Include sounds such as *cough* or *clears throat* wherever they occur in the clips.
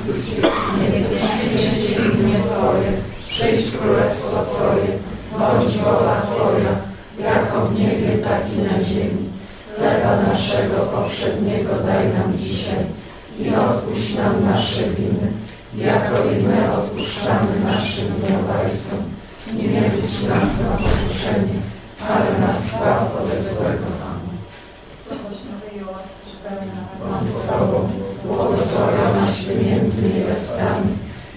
Święcie się imię Twoje, przyjść królestwo Twoje, bądź wola Twoja, jako w niebie, tak i na ziemi. Chleba naszego powszedniego daj nam dzisiaj i odpuść nam nasze winy, jako i my odpuszczamy naszym winowajcom. Nie wiedź nas na pokuszenie, ale nas zbaw ode złego. Amen. Między niewiastami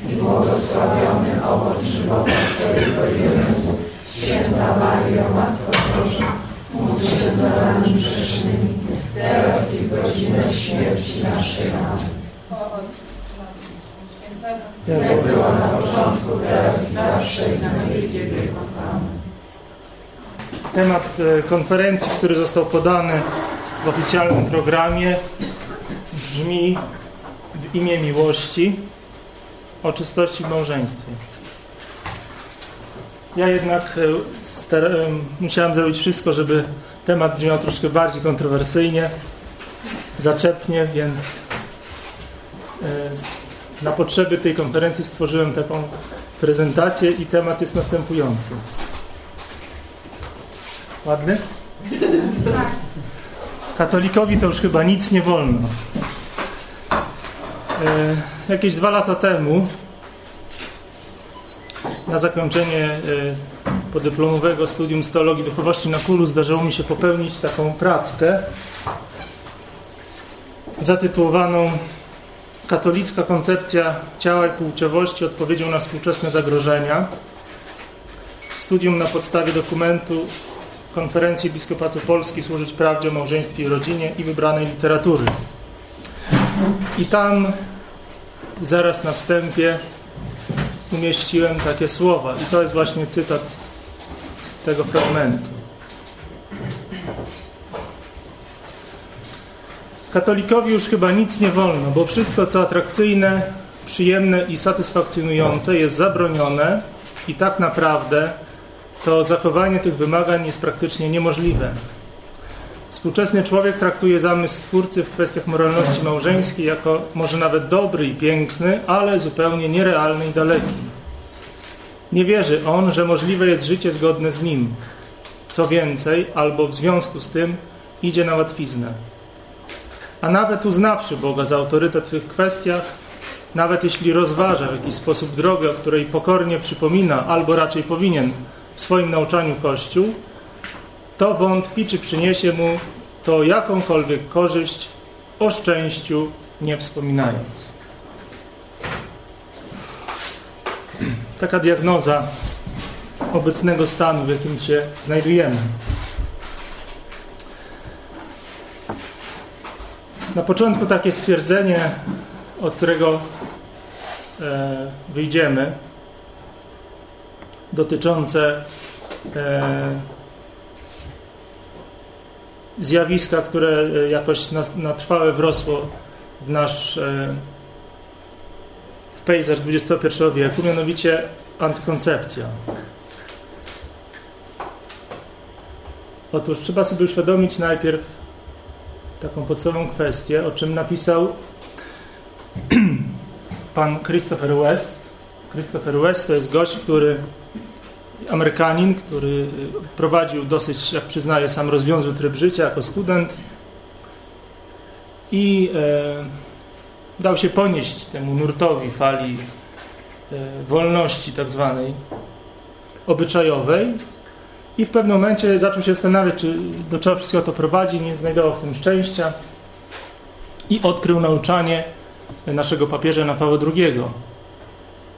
i błogosławiony owoc żywota Twojego Jezus. Święta Maryjo, Matko Boża, módl się za nami grzesznymi, teraz i w godzinę śmierci naszej. Amen. Jak było na początku, teraz i zawsze i na wieki wieków. Temat e, konferencji, który został podany w oficjalnym programie brzmi imię miłości o czystości w małżeństwie. Ja jednak e, e, musiałem zrobić wszystko, żeby temat brzmiał troszkę bardziej kontrowersyjnie, zaczepnie, więc e, na potrzeby tej konferencji stworzyłem taką prezentację i temat jest następujący. Ładny? Katolikowi to już chyba nic nie wolno. E, jakieś dwa lata temu, na zakończenie e, podyplomowego studium z teologii duchowości na Kulu, zdarzyło mi się popełnić taką prackę zatytułowaną Katolicka koncepcja ciała i płciowości odpowiedzią na współczesne zagrożenia. Studium na podstawie dokumentu Konferencji Episkopatu Polski służyć prawdzie o małżeństwie i rodzinie i wybranej literatury. I tam zaraz na wstępie umieściłem takie słowa. I to jest właśnie cytat z tego fragmentu. Katolikowi już chyba nic nie wolno, bo wszystko co atrakcyjne, przyjemne i satysfakcjonujące jest zabronione i tak naprawdę to zachowanie tych wymagań jest praktycznie niemożliwe. Współczesny człowiek traktuje zamysł Stwórcy w kwestiach moralności małżeńskiej jako może nawet dobry i piękny, ale zupełnie nierealny i daleki. Nie wierzy on, że możliwe jest życie zgodne z nim. Co więcej, albo w związku z tym idzie na łatwiznę. A nawet uznawszy Boga za autorytet w tych kwestiach, nawet jeśli rozważa w jakiś sposób drogę, o której pokornie przypomina, albo raczej powinien w swoim nauczaniu Kościół, to wątpi, czy przyniesie mu to jakąkolwiek korzyść, o szczęściu nie wspominając. Taka diagnoza obecnego stanu, w jakim się znajdujemy. Na początku takie stwierdzenie, od którego e, wyjdziemy, dotyczące e, zjawiska, które e, jakoś na, na trwałe wrosło w nasz e, w pejzaż XXI wieku, mianowicie antykoncepcja. Otóż trzeba sobie uświadomić najpierw taką podstawową kwestię, o czym napisał *clears throat* pan Christopher West. Christopher West to jest gość, który Amerykanin, który prowadził dosyć, jak przyznaje sam, rozwiązły tryb życia jako student i e, dał się ponieść temu nurtowi fali e, wolności tak zwanej obyczajowej i w pewnym momencie zaczął się zastanawiać, czy do czego wszystko to prowadzi, nie znajdował w tym szczęścia i odkrył nauczanie naszego papieża Jana Pawła II.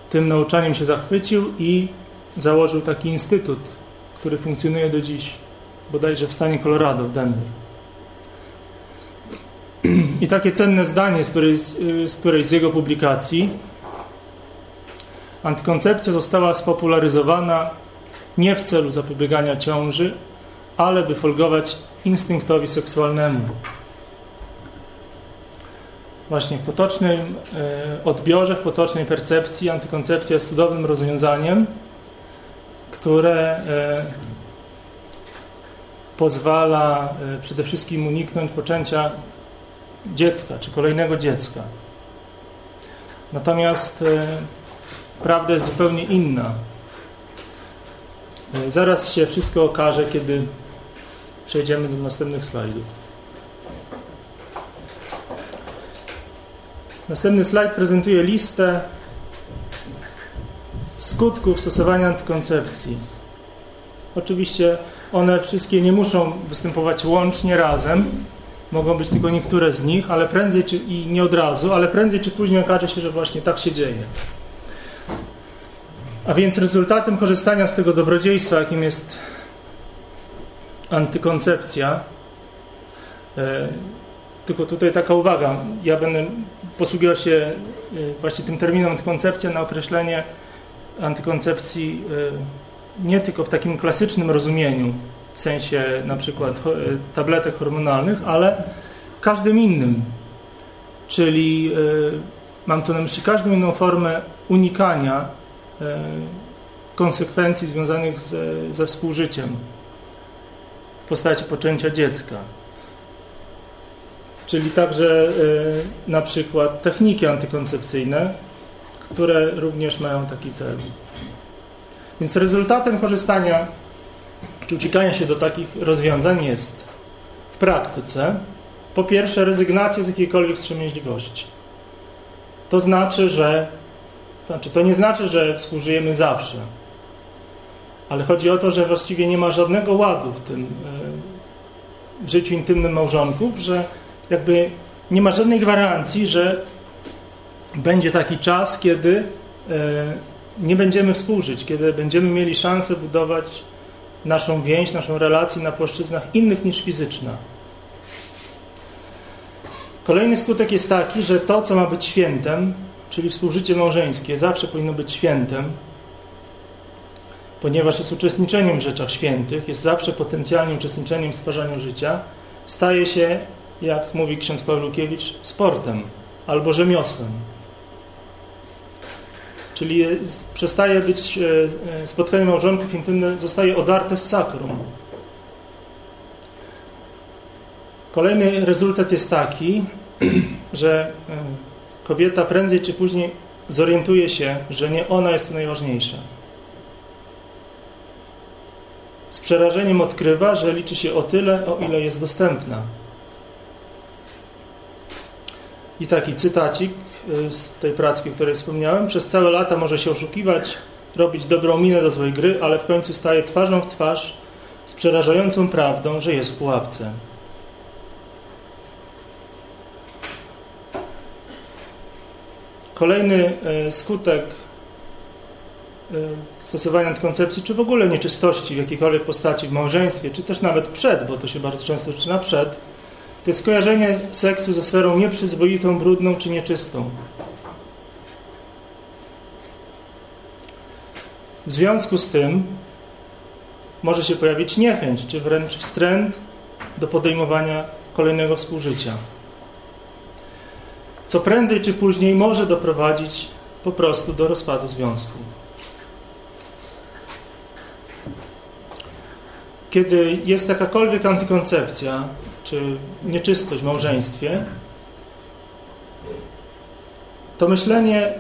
Tym nauczaniem się zachwycił i założył taki instytut, który funkcjonuje do dziś, bodajże w stanie Colorado, w Denver. *clears throat* I takie cenne zdanie z której, z którejś z jego publikacji. Antykoncepcja została spopularyzowana nie w celu zapobiegania ciąży, ale by folgować instynktowi seksualnemu. Właśnie w potocznym e, odbiorze, w potocznej percepcji antykoncepcja jest cudownym rozwiązaniem, które e, pozwala e, przede wszystkim uniknąć poczęcia dziecka, czy kolejnego dziecka. Natomiast e, prawda jest zupełnie inna. Zaraz się wszystko okaże, kiedy przejdziemy do następnych slajdów. Następny slajd prezentuje listę skutków stosowania antykoncepcji. Oczywiście one wszystkie nie muszą występować łącznie razem, mogą być tylko niektóre z nich, ale prędzej czy, i nie od razu, ale prędzej czy później okaże się, że właśnie tak się dzieje. A więc rezultatem korzystania z tego dobrodziejstwa, jakim jest antykoncepcja, e, tylko tutaj taka uwaga, ja będę posługiwał się e, właśnie tym terminem antykoncepcja na określenie antykoncepcji e, nie tylko w takim klasycznym rozumieniu, w sensie na przykład tabletek hormonalnych, ale w każdym innym. Czyli mam tu na myśli każdą inną formę unikania konsekwencji związanych ze, ze współżyciem w postaci poczęcia dziecka. Czyli także na przykład techniki antykoncepcyjne, które również mają taki cel. Więc rezultatem korzystania czy uciekania się do takich rozwiązań jest w praktyce po pierwsze rezygnacja z jakiejkolwiek wstrzemięźliwości. To znaczy, że to, znaczy, to nie znaczy, że współżyjemy zawsze, ale chodzi o to, że właściwie nie ma żadnego ładu w tym w życiu intymnym małżonków, że jakby nie ma żadnej gwarancji, że będzie taki czas, kiedy nie będziemy współżyć, kiedy będziemy mieli szansę budować naszą więź, naszą relację na płaszczyznach innych niż fizyczna. Kolejny skutek jest taki, że to, co ma być świętem, czyli współżycie małżeńskie, zawsze powinno być świętem, ponieważ jest uczestniczeniem w rzeczach świętych, jest zawsze potencjalnie uczestniczeniem w stwarzaniu życia, staje się, jak mówi ksiądz Pawlukiewicz, sportem albo rzemiosłem. Czyli przestaje być e, spotkanie małżonków intymne, zostaje odarte z sakrum. Kolejny rezultat jest taki, *clears throat* że e, kobieta prędzej czy później zorientuje się, że nie ona jest najważniejsza. Z przerażeniem odkrywa, że liczy się o tyle, o ile jest dostępna. I taki cytacik z tej pracy, o której wspomniałem. Przez całe lata może się oszukiwać, robić dobrą minę do swojej gry, ale w końcu staje twarzą w twarz z przerażającą prawdą, że jest w pułapce. Kolejny y, skutek y, stosowania antykoncepcji, czy w ogóle nieczystości w jakiejkolwiek postaci w małżeństwie, czy też nawet przed, bo to się bardzo często zaczyna przed, to jest skojarzenie seksu ze sferą nieprzyzwoitą, brudną czy nieczystą. W związku z tym może się pojawić niechęć, czy wręcz wstręt do podejmowania kolejnego współżycia. Co prędzej czy później może doprowadzić po prostu do rozpadu związku. Kiedy jest jakakolwiek antykoncepcja, czy nieczystość w małżeństwie, to myślenie,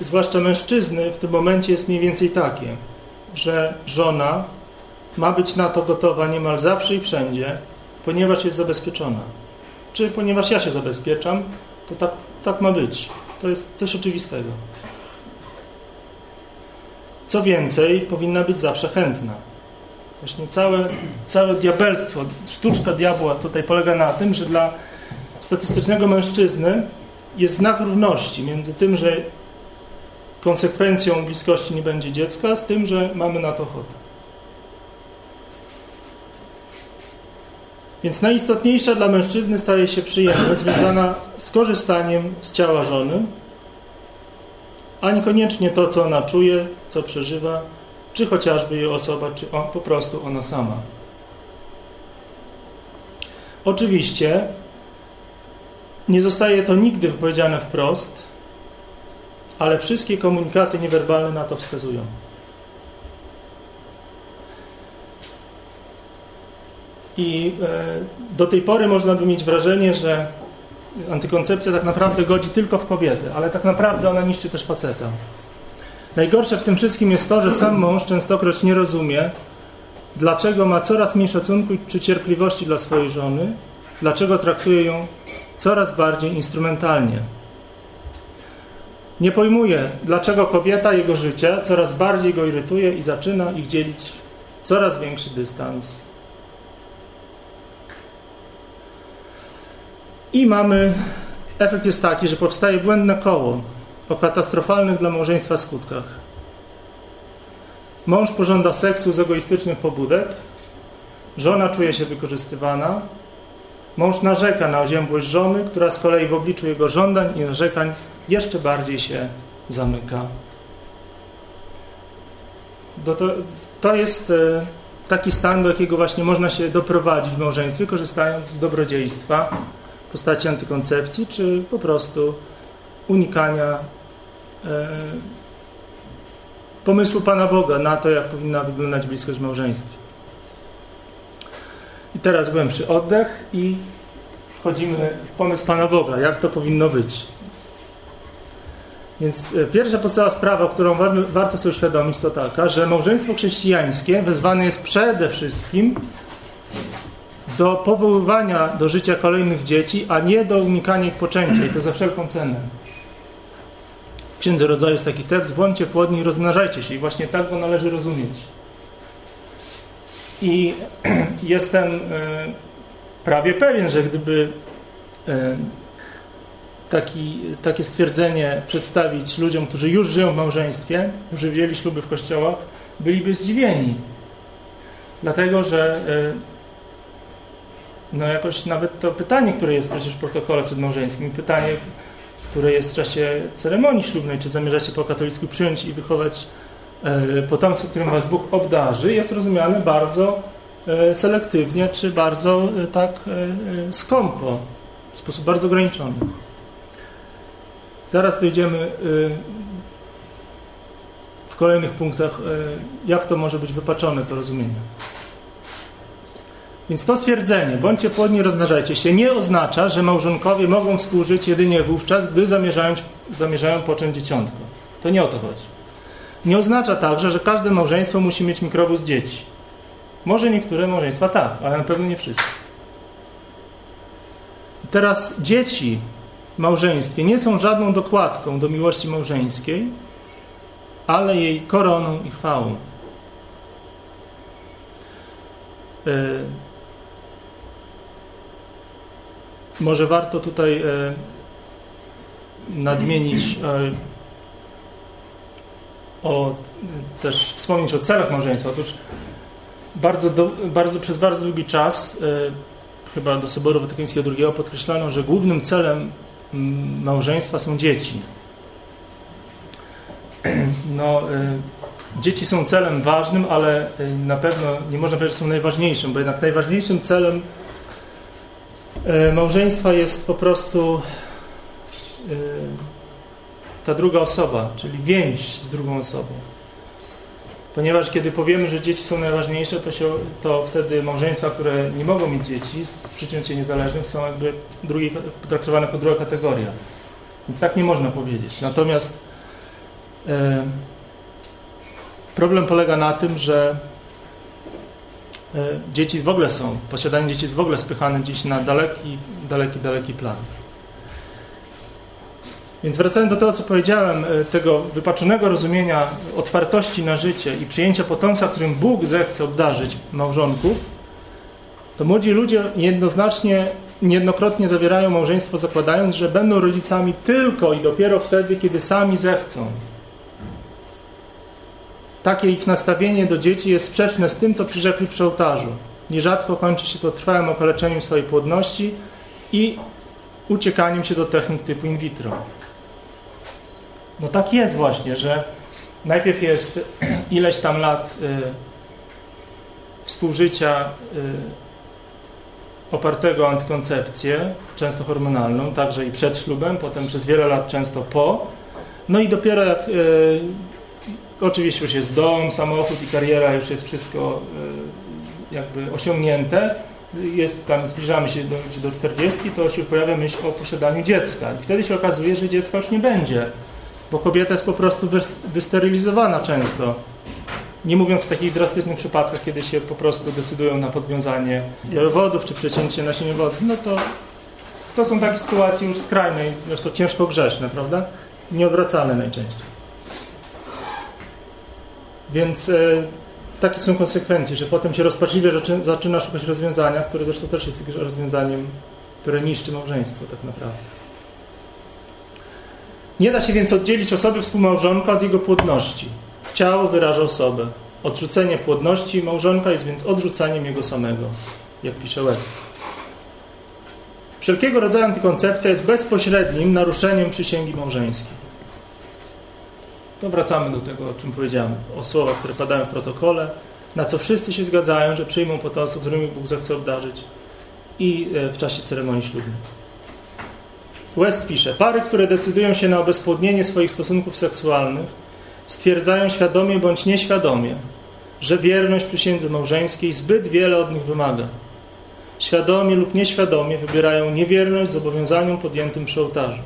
zwłaszcza mężczyzny, w tym momencie jest mniej więcej takie, że żona ma być na to gotowa niemal zawsze i wszędzie, ponieważ jest zabezpieczona. Czy ponieważ ja się zabezpieczam, to tak, tak ma być. To jest coś oczywistego. Co więcej, powinna być zawsze chętna. Właśnie całe, całe diabelstwo, sztuczka diabła tutaj polega na tym, że dla statystycznego mężczyzny jest znak równości między tym, że konsekwencją bliskości nie będzie dziecka, z tym, że mamy na to ochotę. Więc najistotniejsza dla mężczyzny staje się przyjemność związana z korzystaniem z ciała żony, a niekoniecznie to, co ona czuje, co przeżywa, czy chociażby jej osoba, czy on, po prostu ona sama. Oczywiście nie zostaje to nigdy wypowiedziane wprost, ale wszystkie komunikaty niewerbalne na to wskazują. I e, do tej pory można by mieć wrażenie, że antykoncepcja tak naprawdę godzi tylko w kobietę, ale tak naprawdę ona niszczy też faceta. Najgorsze w tym wszystkim jest to, że sam mąż częstokroć nie rozumie, dlaczego ma coraz mniej szacunku czy cierpliwości dla swojej żony, dlaczego traktuje ją coraz bardziej instrumentalnie. Nie pojmuje, dlaczego kobieta jego życie coraz bardziej go irytuje i zaczyna ich dzielić coraz większy dystans. I mamy, efekt jest taki, że powstaje błędne koło o katastrofalnych dla małżeństwa skutkach. Mąż pożąda seksu z egoistycznych pobudek, żona czuje się wykorzystywana, mąż narzeka na oziębłość żony, która z kolei w obliczu jego żądań i narzekań jeszcze bardziej się zamyka. To, to jest e, taki stan, do jakiego właśnie można się doprowadzić w małżeństwie, korzystając z dobrodziejstwa w postaci antykoncepcji, czy po prostu unikania e, pomysłu Pana Boga na to, jak powinna wyglądać bliskość w małżeństwie. I teraz głębszy oddech i wchodzimy w pomysł Pana Boga, jak to powinno być. Więc e, pierwsza podstawowa sprawa, którą warto sobie uświadomić, to taka, że małżeństwo chrześcijańskie wezwane jest przede wszystkim do powoływania do życia kolejnych dzieci, a nie do unikania ich poczęcia i to za wszelką cenę. Księdze Rodzaju jest taki tekst, bądźcie płodni i rozmnażajcie się i właśnie tak go należy rozumieć. I *clears throat* jestem e, prawie pewien, że gdyby e, taki, takie stwierdzenie przedstawić ludziom, którzy już żyją w małżeństwie, którzy wzięli śluby w kościołach, byliby zdziwieni. Dlatego, że e, no jakoś nawet to pytanie, które jest przecież w protokole przedmałżeńskim, pytanie, które jest w czasie ceremonii ślubnej, czy zamierzacie po katolicku przyjąć i wychować e, potomstwo, którym was Bóg obdarzy, jest rozumiane bardzo e, selektywnie, czy bardzo tak skąpo, w sposób bardzo ograniczony. Zaraz dojdziemy w kolejnych punktach, jak to może być wypaczone, to rozumienie. Więc to stwierdzenie, bądźcie płodni, rozmnażajcie się, nie oznacza, że małżonkowie mogą współżyć jedynie wówczas, gdy zamierzają, zamierzają począć dzieciątko. To nie o to chodzi. Nie oznacza także, że każde małżeństwo musi mieć mikrobus dzieci. Może niektóre małżeństwa tak, ale na pewno nie wszystkie. I teraz dzieci małżeństwie nie są żadną dokładką do miłości małżeńskiej, ale jej koroną i chwałą. E, może warto tutaj e, nadmienić e, o, też wspomnieć o celach małżeństwa. Otóż bardzo, do, bardzo, przez bardzo długi czas, chyba do Soboru Watykańskiego II, podkreślano, że głównym celem małżeństwa są dzieci. *clears throat* No, dzieci są celem ważnym, ale na pewno nie można powiedzieć, że są najważniejszym, bo jednak najważniejszym celem y, małżeństwa jest po prostu ta druga osoba, czyli więź z drugą osobą. Ponieważ kiedy powiemy, że dzieci są najważniejsze, to, się, to wtedy małżeństwa, które nie mogą mieć dzieci z przyczyn niezależnych są jakby drugiej, potraktowane jako druga kategoria. Więc tak nie można powiedzieć. Natomiast e, problem polega na tym, że e, dzieci w ogóle są, posiadanie dzieci jest w ogóle spychane gdzieś na daleki, daleki, daleki plan. Więc wracając do tego, co powiedziałem, e, tego wypaczonego rozumienia otwartości na życie i przyjęcia potomstwa, którym Bóg zechce obdarzyć małżonków, to młodzi ludzie jednoznacznie, niejednokrotnie zawierają małżeństwo, zakładając, że będą rodzicami tylko i dopiero wtedy, kiedy sami zechcą. Takie ich nastawienie do dzieci jest sprzeczne z tym, co przyrzekli przy ołtarzu. Nierzadko kończy się to trwałym okaleczeniem swojej płodności i uciekaniem się do technik typu in vitro. No tak jest właśnie, że najpierw jest *clears throat* ileś tam lat y, współżycia y, opartego o antykoncepcję, często hormonalną, także i przed ślubem, potem przez wiele lat często po. No i dopiero jak y, oczywiście już jest dom, samochód i kariera, już jest wszystko y, jakby osiągnięte, jest tam, zbliżamy się do, do 40, to się pojawia myśl o posiadaniu dziecka. I wtedy się okazuje, że dziecka już nie będzie, bo kobieta jest po prostu wysterylizowana często. Nie mówiąc w takich drastycznych przypadkach, kiedy się po prostu decydują na podwiązanie jajowodów czy przecięcie nasieniowodów, no to to są takie sytuacje już skrajne i zresztą ciężko grzeszne, prawda? Nieodwracalne najczęściej. Więc e, takie są konsekwencje, że potem się rozpaczliwie zaczyna szukać rozwiązania, które zresztą też jest rozwiązaniem, które niszczy małżeństwo tak naprawdę. Nie da się więc oddzielić osoby współmałżonka od jego płodności. Ciało wyraża osobę. Odrzucenie płodności małżonka jest więc odrzucaniem jego samego, jak pisze West. Wszelkiego rodzaju antykoncepcja jest bezpośrednim naruszeniem przysięgi małżeńskiej. To wracamy do tego, o czym powiedziałem, o słowach, które padają w protokole, na co wszyscy się zgadzają, że przyjmą potomstwo, którymi Bóg zechce obdarzyć i e, w czasie ceremonii ślubnej. West pisze, pary, które decydują się na obezpłodnienie swoich stosunków seksualnych, stwierdzają świadomie bądź nieświadomie, że wierność przysiędze małżeńskiej zbyt wiele od nich wymaga. Świadomie lub nieświadomie wybierają niewierność zobowiązaniom podjętym przy ołtarzu.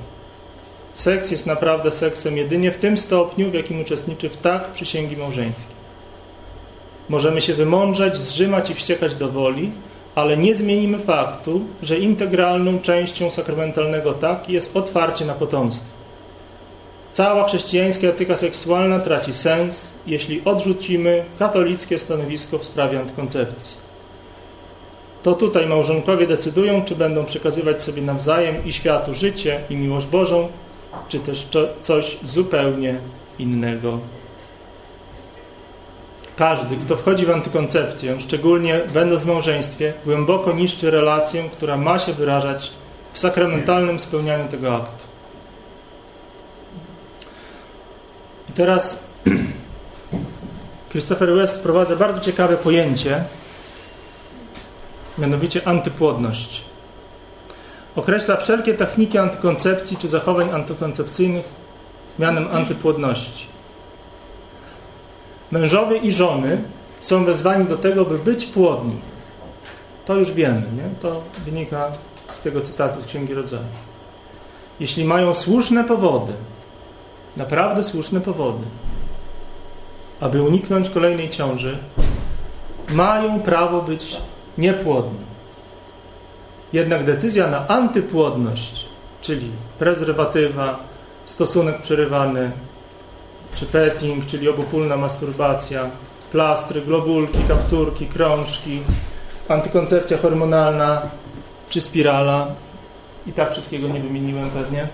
Seks jest naprawdę seksem jedynie w tym stopniu, w jakim uczestniczy w tak przysięgi małżeńskiej. Możemy się wymądrzać, zrzymać i wściekać do woli, ale nie zmienimy faktu, że integralną częścią sakramentalnego tak jest otwarcie na potomstwo. Cała chrześcijańska etyka seksualna traci sens, jeśli odrzucimy katolickie stanowisko w sprawie antykoncepcji. To tutaj małżonkowie decydują, czy będą przekazywać sobie nawzajem i światu życie i miłość Bożą, czy też coś zupełnie innego. Każdy, kto wchodzi w antykoncepcję, szczególnie będąc w małżeństwie, głęboko niszczy relację, która ma się wyrażać w sakramentalnym spełnianiu tego aktu. I teraz *clears throat* Christopher West wprowadza bardzo ciekawe pojęcie, mianowicie antypłodność. Określa wszelkie techniki antykoncepcji czy zachowań antykoncepcyjnych mianem antypłodności. Mężowie i żony są wezwani do tego, by być płodni. To już wiemy, nie? To wynika z tego cytatu z Księgi Rodzaju. Jeśli mają słuszne powody, naprawdę słuszne powody, aby uniknąć kolejnej ciąży, mają prawo być niepłodni. Jednak decyzja na antypłodność, czyli prezerwatywa, stosunek przerywany, czy petting, czyli obopólna masturbacja, plastry, globulki, kapturki, krążki, antykoncepcja hormonalna, czy spirala, i tak wszystkiego nie wymieniłem pewnie,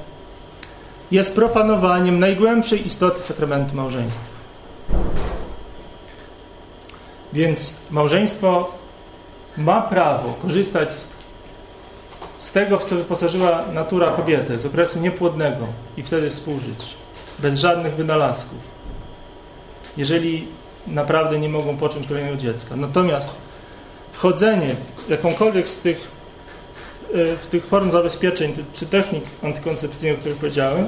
jest profanowaniem najgłębszej istoty sakramentu małżeństwa. Więc małżeństwo ma prawo korzystać z z tego, w co wyposażyła natura kobietę, z okresu niepłodnego i wtedy współżyć, bez żadnych wynalazków, jeżeli naprawdę nie mogą począć kolejnego dziecka. Natomiast wchodzenie w jakąkolwiek z tych, e, w tych form zabezpieczeń czy technik antykoncepcyjnych, o których powiedziałem,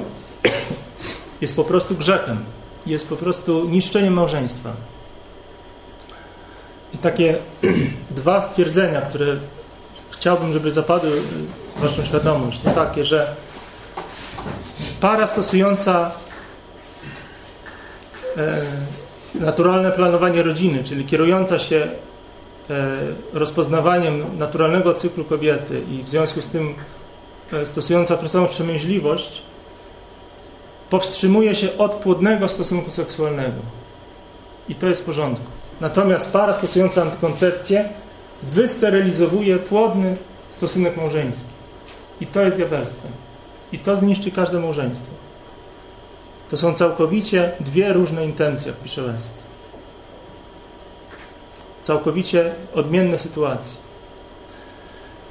*coughs* jest po prostu grzechem. Jest po prostu niszczeniem małżeństwa. I takie *clears throat* dwa stwierdzenia, które chciałbym, żeby zapadły w Waszą świadomość, to takie, że para stosująca e, naturalne planowanie rodziny, czyli kierująca się e, rozpoznawaniem naturalnego cyklu kobiety i w związku z tym e, stosująca okresową wstrzemięźliwość, powstrzymuje się od płodnego stosunku seksualnego. I to jest w porządku. Natomiast para stosująca antykoncepcję wysterylizowuje płodny stosunek małżeński. I to jest diabelstwem. I to zniszczy każde małżeństwo. To są całkowicie dwie różne intencje, jak pisze West. Całkowicie odmienne sytuacje.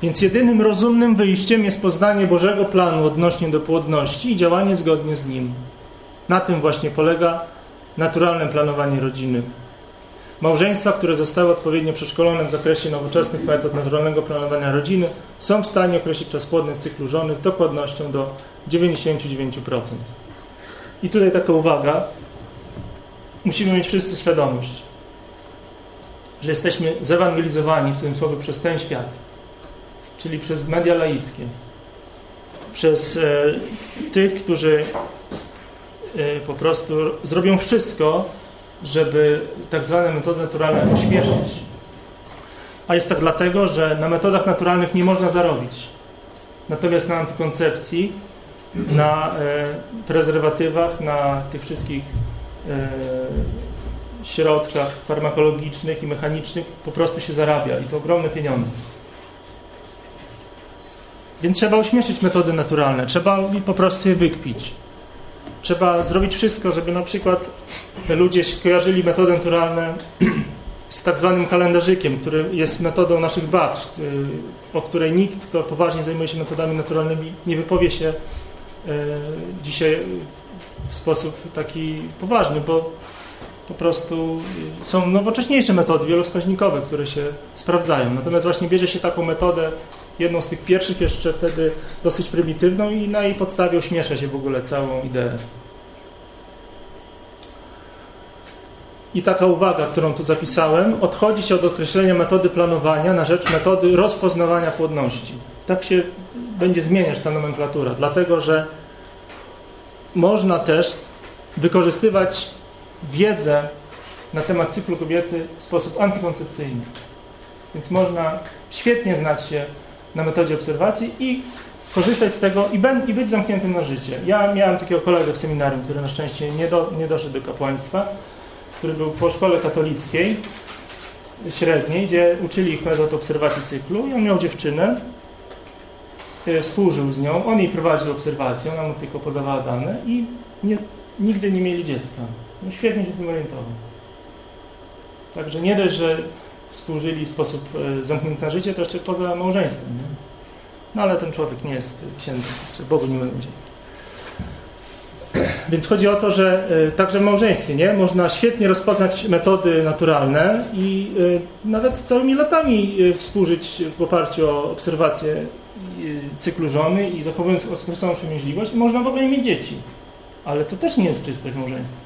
Więc jedynym rozumnym wyjściem jest poznanie Bożego planu odnośnie do płodności i działanie zgodnie z nim. Na tym właśnie polega naturalne planowanie rodziny. Małżeństwa, które zostały odpowiednio przeszkolone w zakresie nowoczesnych metod naturalnego planowania rodziny, są w stanie określić czas płodny w cyklu żony z dokładnością do 99%. I tutaj taka uwaga. Musimy mieć wszyscy świadomość, że jesteśmy zewangelizowani w tym słowie przez ten świat. czyli przez media laickie, przez e, tych, którzy e, po prostu zrobią wszystko, żeby tak zwane metody naturalne ośmieszyć. A jest tak dlatego, że na metodach naturalnych nie można zarobić. Natomiast na antykoncepcji, na e, prezerwatywach, na tych wszystkich e, środkach farmakologicznych i mechanicznych po prostu się zarabia i to ogromne pieniądze. Więc trzeba ośmieszyć metody naturalne, trzeba po prostu je wykpić. Trzeba zrobić wszystko, żeby na przykład ludzie kojarzyli metody naturalne *clears throat* z tak zwanym kalendarzykiem, który jest metodą naszych babć, o której nikt, kto poważnie zajmuje się metodami naturalnymi, nie wypowie się dzisiaj w sposób taki poważny, bo po prostu są nowocześniejsze metody wielowskaźnikowe, które się sprawdzają. Natomiast właśnie bierze się taką metodę, jedną z tych pierwszych jeszcze wtedy dosyć prymitywną i na jej podstawie ośmiesza się w ogóle całą ideę. I taka uwaga, którą tu zapisałem, odchodzi się od określenia metody planowania na rzecz metody rozpoznawania płodności. Tak się będzie zmieniać ta nomenklatura, dlatego że można też wykorzystywać wiedzę na temat cyklu kobiety w sposób antykoncepcyjny. Więc można świetnie znać się na metodzie obserwacji i korzystać z tego i, i być zamkniętym na życie. Ja miałem takiego kolegę w seminarium, który na szczęście nie, do, nie doszedł do kapłaństwa, który był po szkole katolickiej średniej, gdzie uczyli ich metod obserwacji cyklu i on miał dziewczynę, e, współżył z nią, on jej prowadził obserwację, ona mu tylko podawała dane i nie, nigdy nie mieli dziecka. No świetnie się tym orientował. Także nie dość, że współżyli w sposób e, zamknięty na życie, to jeszcze poza małżeństwem. Nie? No ale ten człowiek nie jest księdzem, Bogu nie będzie. *clears throat* Więc chodzi o to, że e, także w małżeństwie nie? można świetnie rozpoznać metody naturalne i e, nawet całymi latami współżyć w oparciu o obserwację cyklu żony i zachowując okresową przemięźliwość. Można w ogóle nie mieć dzieci. Ale to też nie jest czystość małżeństwa.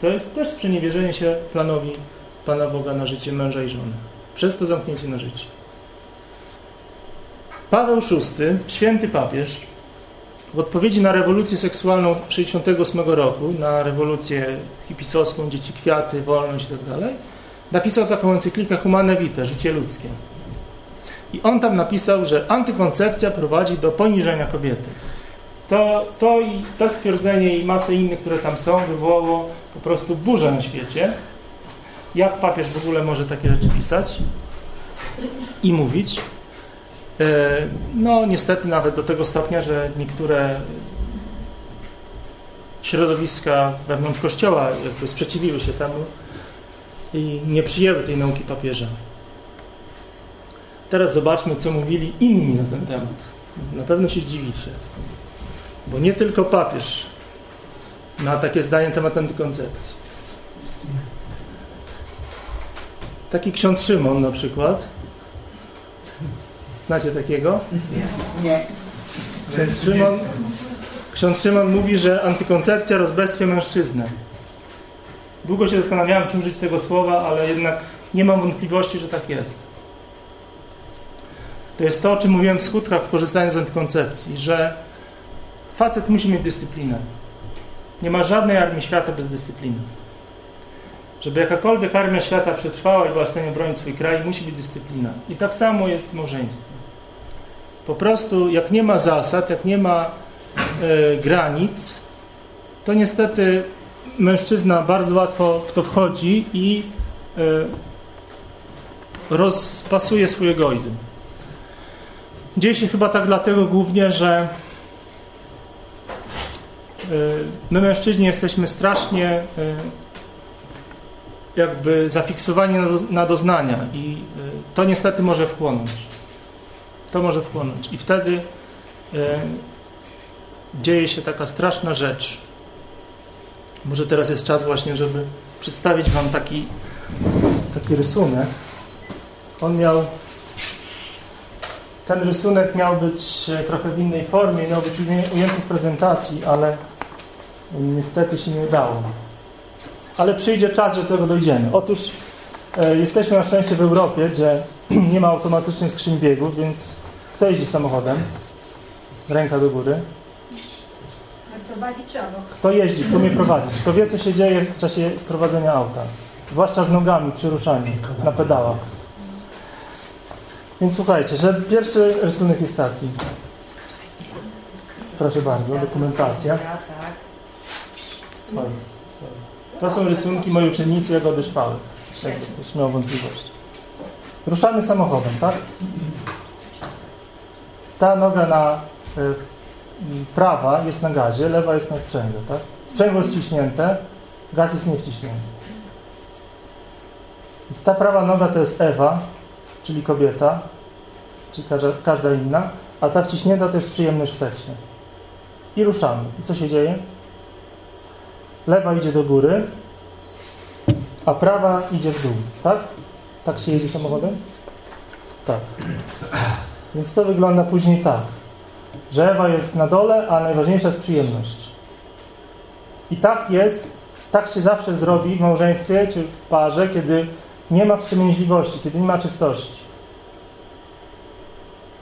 To jest też sprzeniewierzenie się planowi Pana Boga na życie męża i żony. Przez to zamknięcie na życie. Paweł VI, święty papież, w odpowiedzi na rewolucję seksualną 68 roku, na rewolucję hipisowską, dzieci kwiaty, wolność itd., tak napisał taką encyklikę Humane Vitae, życie ludzkie. I on tam napisał, że antykoncepcja prowadzi do poniżenia kobiety. To, to i to stwierdzenie i masę innych, które tam są, wywołało po prostu burzę na świecie. Jak papież w ogóle może takie rzeczy pisać i mówić? E, no niestety nawet do tego stopnia, że niektóre środowiska wewnątrz Kościoła jakby sprzeciwiły się temu i nie przyjęły tej nauki papieża. Teraz zobaczmy, co mówili inni na ten temat. Na pewno się zdziwicie. Bo nie tylko papież ma takie zdanie na temat antykoncepcji. Taki ksiądz Szymon na przykład. Znacie takiego? Nie. Ksiądz Szymon, ksiądz Szymon mówi, że antykoncepcja rozbestwia mężczyznę. Długo się zastanawiałem, czy użyć tego słowa, ale jednak nie mam wątpliwości, że tak jest. To jest to, o czym mówiłem w skutkach korzystania z antykoncepcji, że facet musi mieć dyscyplinę. Nie ma żadnej armii świata bez dyscypliny. Żeby jakakolwiek armia świata przetrwała i była w stanie bronić swój kraj, musi być dyscyplina. I tak samo jest w małżeństwie. Po prostu, jak nie ma zasad, jak nie ma e, granic, to niestety mężczyzna bardzo łatwo w to wchodzi i e, rozpasuje swój egoizm. Dzieje się chyba tak dlatego głównie, że e, my mężczyźni jesteśmy strasznie jakby zafiksowani na doznania i e, to niestety może wchłonąć. To może wchłonąć. I wtedy dzieje się taka straszna rzecz. Może teraz jest czas właśnie, żeby przedstawić Wam taki, taki rysunek. On miał ten rysunek miał być e, trochę w innej formie, miał być ujęty w prezentacji, ale niestety się nie udało. Ale przyjdzie czas, że do tego dojdziemy. Otóż e, jesteśmy na szczęście w Europie, gdzie *clears throat* nie ma automatycznych skrzyń biegów, więc kto jeździ samochodem? Ręka do góry. Kto jeździ, kto mnie prowadzi? Kto wie, co się dzieje w czasie prowadzenia auta? Zwłaszcza z nogami przy ruszaniu na pedałach. Więc słuchajcie, że pierwszy rysunek jest taki. Proszę bardzo, dokumentacja. Oj, sorry. To są rysunki mojej uczennicy Jagody Szwały. Jakby ktoś miał wątpliwości. Ruszamy samochodem, tak? Ta noga na y, prawa jest na gazie, lewa jest na sprzęgle, tak? Sprzęgło jest wciśnięte, gaz jest niewciśnięty. Więc ta prawa noga to jest Ewa, czyli kobieta, czyli każda, każda inna, a ta wciśnięta to jest przyjemność w seksie. I ruszamy. I co się dzieje? Lewa idzie do góry, a prawa idzie w dół, tak? Tak się jedzie samochodem? Tak. Więc to wygląda później tak, że Ewa jest na dole, a najważniejsza jest przyjemność. I tak jest, tak się zawsze zrobi w małżeństwie czy w parze, kiedy nie ma wstrzemięźliwości, kiedy nie ma czystości.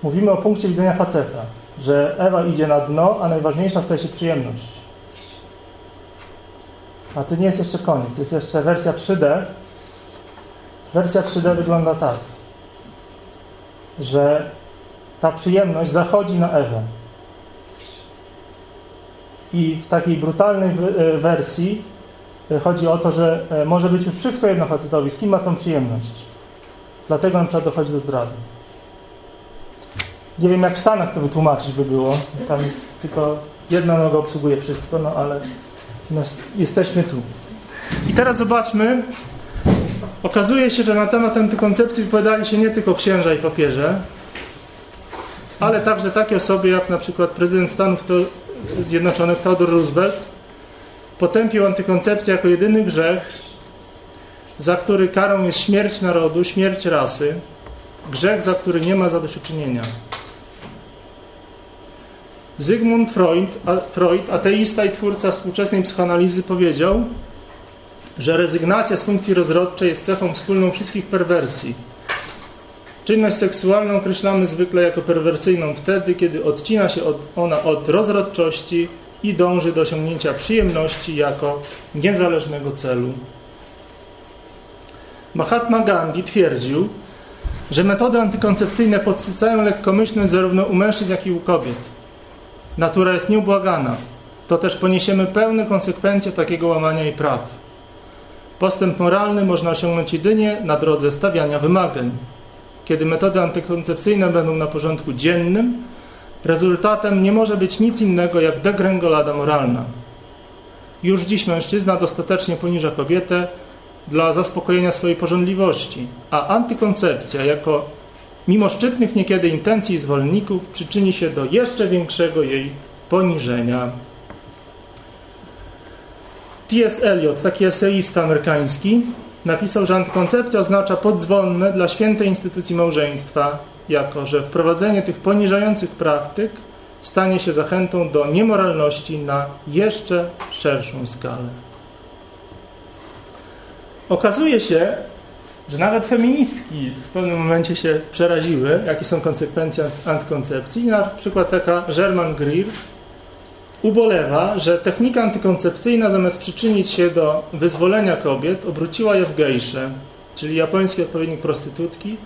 Mówimy o punkcie widzenia faceta, że Ewa idzie na dno, a najważniejsza staje się przyjemność. A to nie jest jeszcze koniec, jest jeszcze wersja 3D. Wersja 3D wygląda tak, że ta przyjemność zachodzi na Ewę. I w takiej brutalnej wy- wersji chodzi o to, że e, może być już wszystko jedno facetowi, z kim ma tą przyjemność. Dlatego na przykład dochodzi do zdrady. Nie wiem, jak w Stanach to wytłumaczyć by było. Tam jest tylko jedna noga obsługuje wszystko, no ale nas, jesteśmy tu. I teraz zobaczmy. Okazuje się, że na temat antykoncepcji wypowiadali się nie tylko księża i papieże, ale także takie osoby jak na przykład prezydent Stanów Zjednoczonych Theodore Roosevelt potępił antykoncepcję jako jedyny grzech, za który karą jest śmierć narodu, śmierć rasy, grzech, za który nie ma zadośćuczynienia. Zygmunt Freud, a, Freud, ateista i twórca współczesnej psychoanalizy, powiedział, że rezygnacja z funkcji rozrodczej jest cechą wspólną wszystkich perwersji. Czynność seksualną określamy zwykle jako perwersyjną wtedy, kiedy odcina się od, ona od rozrodczości i dąży do osiągnięcia przyjemności jako niezależnego celu. Mahatma Gandhi twierdził, że metody antykoncepcyjne podsycają lekkomyślność zarówno u mężczyzn, jak i u kobiet. Natura jest nieubłagana. To też poniesiemy pełne konsekwencje takiego łamania jej praw. Postęp moralny można osiągnąć jedynie na drodze stawiania wymagań. Kiedy metody antykoncepcyjne będą na porządku dziennym, rezultatem nie może być nic innego jak degrengolada moralna. Już dziś mężczyzna dostatecznie poniża kobietę dla zaspokojenia swojej pożądliwości, a antykoncepcja jako mimo szczytnych niekiedy intencji zwolenników przyczyni się do jeszcze większego jej poniżenia. T.S. Eliot, taki eseista amerykański, napisał, że antykoncepcja oznacza podzwonne dla świętej instytucji małżeństwa, jako że wprowadzenie tych poniżających praktyk stanie się zachętą do niemoralności na jeszcze szerszą skalę. Okazuje się, że nawet feministki w pewnym momencie się przeraziły, jakie są konsekwencje antykoncepcji. Na przykład taka German Greer ubolewa, że technika antykoncepcyjna zamiast przyczynić się do wyzwolenia kobiet, obróciła je w gejsze, czyli japoński odpowiednik prostytutki,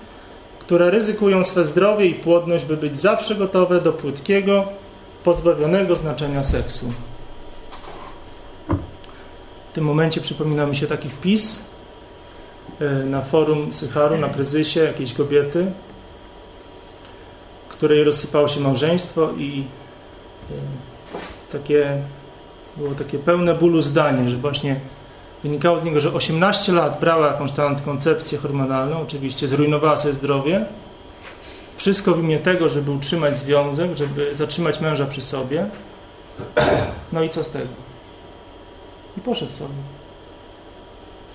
które ryzykują swe zdrowie i płodność, by być zawsze gotowe do płytkiego, pozbawionego znaczenia seksu. W tym momencie przypomina mi się taki wpis na forum Sycharu, na kryzysie jakiejś kobiety, której rozsypało się małżeństwo i takie było takie pełne bólu zdanie, że właśnie wynikało z niego, że 18 lat brała jakąś tam antykoncepcję hormonalną, oczywiście zrujnowała sobie zdrowie, wszystko w imię tego, żeby utrzymać związek, żeby zatrzymać męża przy sobie. No i co z tego? I poszedł sobie.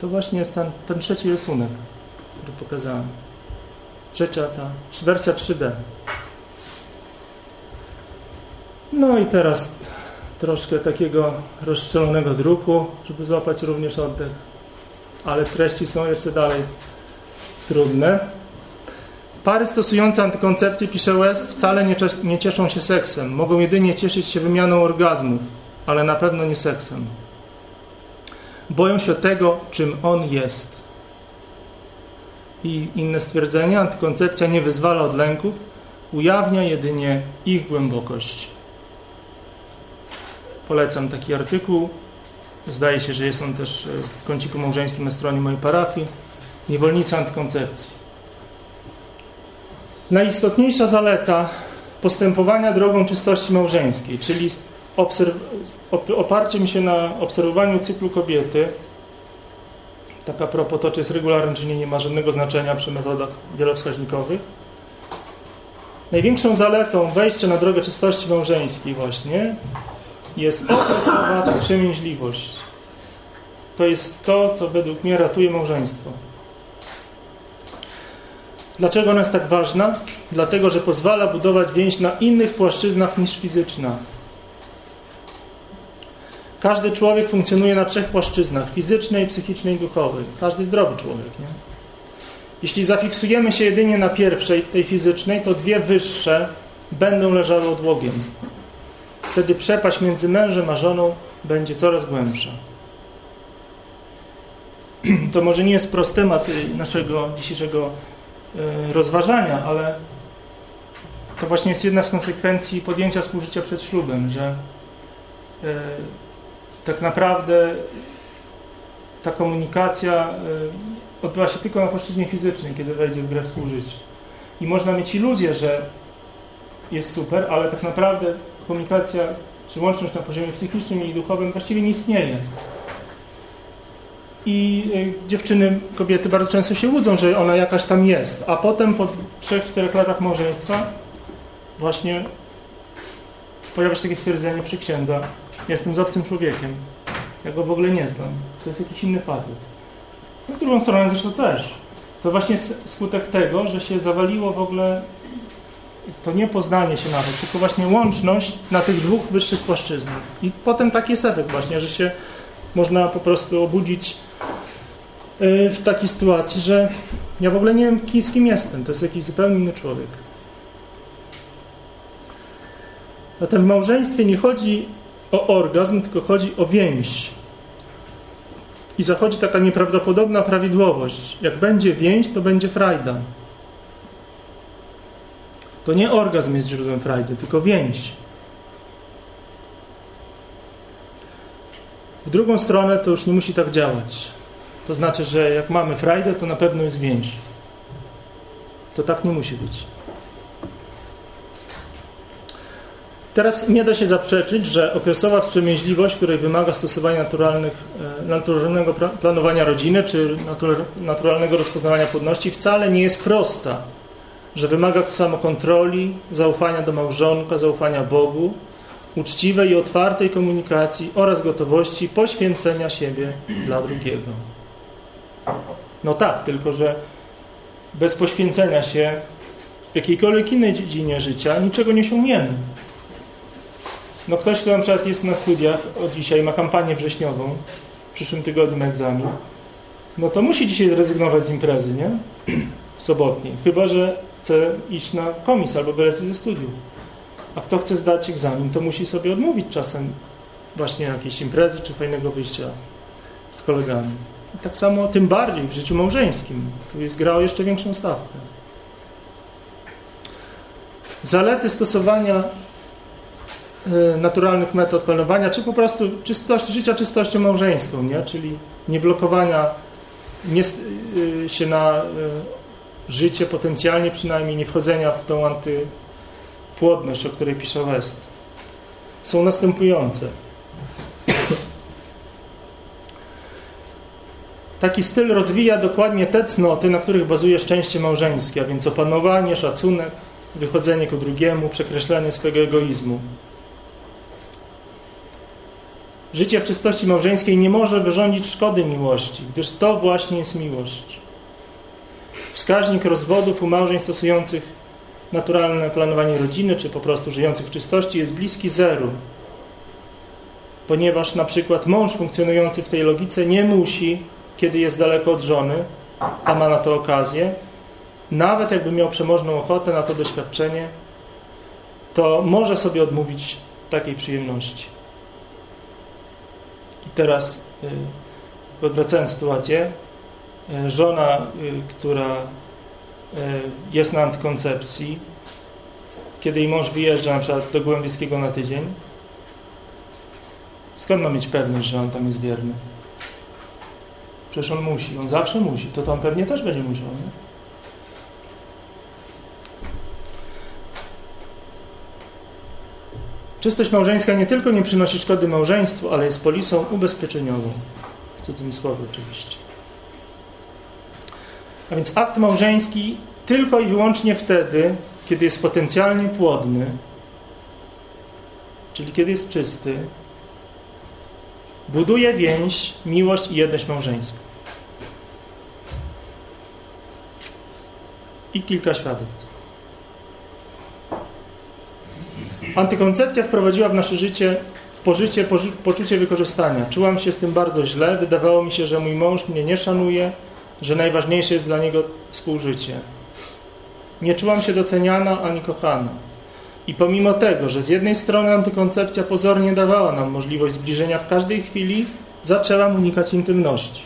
To właśnie jest ten, ten trzeci rysunek, który pokazałem. Trzecia ta, wersja 3D. No i teraz troszkę takiego rozstrzelonego druku, żeby złapać również oddech. Ale treści są jeszcze dalej trudne. Pary stosujące antykoncepcję, pisze West, wcale nie, nie cieszą się seksem. Mogą jedynie cieszyć się wymianą orgazmów, ale na pewno nie seksem. Boją się tego, czym on jest. I inne stwierdzenie, antykoncepcja nie wyzwala od lęków, ujawnia jedynie ich głębokość. Polecam taki artykuł. Zdaje się, że jest on też w kąciku małżeńskim na stronie mojej parafii. Niewolnica antykoncepcji. Najistotniejsza zaleta postępowania drogą czystości małżeńskiej, czyli oparciem się na obserwowaniu cyklu kobiety, tak a propos to, czy jest regularne, czy nie, nie ma żadnego znaczenia przy metodach wielowskaźnikowych. Największą zaletą wejścia na drogę czystości małżeńskiej właśnie jest okresowa wstrzemięźliwość. To jest to, co według mnie ratuje małżeństwo. Dlaczego ona jest tak ważna? Dlatego, że pozwala budować więź na innych płaszczyznach niż fizyczna. Każdy człowiek funkcjonuje na trzech płaszczyznach: fizycznej, psychicznej i duchowej. Każdy zdrowy człowiek. Nie? Jeśli zafiksujemy się jedynie na pierwszej, tej fizycznej, to dwie wyższe będą leżały odłogiem. Wtedy przepaść między mężem a żoną będzie coraz głębsza. *clears throat* To może nie jest prosty temat naszego dzisiejszego e, rozważania, ale to właśnie jest jedna z konsekwencji podjęcia współżycia przed ślubem, że e, tak naprawdę ta komunikacja y, odbywa się tylko na płaszczyźnie fizycznej, kiedy wejdzie w grę współżycie. I można mieć iluzję, że jest super, ale tak naprawdę komunikacja czy łączność na poziomie psychicznym i duchowym właściwie nie istnieje. I y, dziewczyny, kobiety bardzo często się łudzą, że ona jakaś tam jest, a potem po 3-4 latach małżeństwa właśnie pojawia się takie stwierdzenie przy księdza, Jestem z obcym człowiekiem. Ja go w ogóle nie znam. To jest jakiś inny facet. Na drugą stronę zresztą też. To właśnie skutek tego, że się zawaliło w ogóle to nie poznanie się nawet, tylko właśnie łączność na tych dwóch wyższych płaszczyznach. I potem taki jest efekt właśnie, że się można po prostu obudzić y, w takiej sytuacji, że ja w ogóle nie wiem, z kim jestem. To jest jakiś zupełnie inny człowiek. Zatem w małżeństwie nie chodzi o orgazm, tylko chodzi o więź. I zachodzi taka nieprawdopodobna prawidłowość. Jak będzie więź, to będzie frajda. To nie orgazm jest źródłem frajdy, tylko więź. W drugą stronę to już nie musi tak działać. To znaczy, że jak mamy frajdę, to na pewno jest więź. To tak nie musi być. Teraz nie da się zaprzeczyć, że okresowa wstrzemięźliwość, której wymaga stosowania e, naturalnego planowania rodziny czy naturalnego rozpoznawania płodności, wcale nie jest prosta. Że wymaga samokontroli, zaufania do małżonka, zaufania Bogu, uczciwej i otwartej komunikacji oraz gotowości poświęcenia siebie dla drugiego. No tak, tylko że bez poświęcenia się w jakiejkolwiek innej dziedzinie życia niczego nie osiągniemy. No ktoś, kto na przykład jest na studiach od dzisiaj, ma kampanię wrześniową, w przyszłym tygodniu ma egzamin, no to musi dzisiaj zrezygnować z imprezy, nie? W sobotniej. Chyba, że chce iść na komis albo wylecieć ze studiów. A kto chce zdać egzamin, to musi sobie odmówić czasem właśnie jakiejś imprezy czy fajnego wyjścia z kolegami. I tak samo, tym bardziej w życiu małżeńskim. Tu jest grał jeszcze większą stawkę. Zalety stosowania naturalnych metod planowania, czy po prostu czystość, życia czystością małżeńską, nie? czyli nie blokowania nie, y, się na y, życie potencjalnie przynajmniej, nie wchodzenia w tą antypłodność, o której pisze West. Są następujące. Taki styl rozwija dokładnie te cnoty, na których bazuje szczęście małżeńskie, a więc opanowanie, szacunek, wychodzenie ku drugiemu, przekreślenie swojego egoizmu. Życie w czystości małżeńskiej nie może wyrządzić szkody miłości, gdyż to właśnie jest miłość. Wskaźnik rozwodów u małżeństw stosujących naturalne planowanie rodziny, czy po prostu żyjących w czystości jest bliski zeru. Ponieważ na przykład mąż funkcjonujący w tej logice nie musi, kiedy jest daleko od żony, a ma na to okazję, nawet jakby miał przemożną ochotę na to doświadczenie, to może sobie odmówić takiej przyjemności. Teraz, y, odwracając sytuację, y, żona, y, która jest na antykoncepcji, kiedy jej mąż wyjeżdża na przykład do Głębieskiego na tydzień, skąd ma mieć pewność, że on tam jest wierny? Przecież on musi, on zawsze musi, to tam pewnie też będzie musiał, nie? Czystość małżeńska nie tylko nie przynosi szkody małżeństwu, ale jest polisą ubezpieczeniową. W cudzym słowie oczywiście. A więc akt małżeński tylko i wyłącznie wtedy, kiedy jest potencjalnie płodny, czyli kiedy jest czysty, buduje więź, miłość i jedność małżeńską. I kilka świadectw. Antykoncepcja wprowadziła w nasze życie, w pożycie poczucie wykorzystania. Czułam się z tym bardzo źle. Wydawało mi się, że mój mąż mnie nie szanuje, że najważniejsze jest dla niego współżycie. Nie czułam się doceniana ani kochana. I pomimo tego, że z jednej strony antykoncepcja pozornie dawała nam możliwość zbliżenia w każdej chwili, zaczęłam unikać intymności.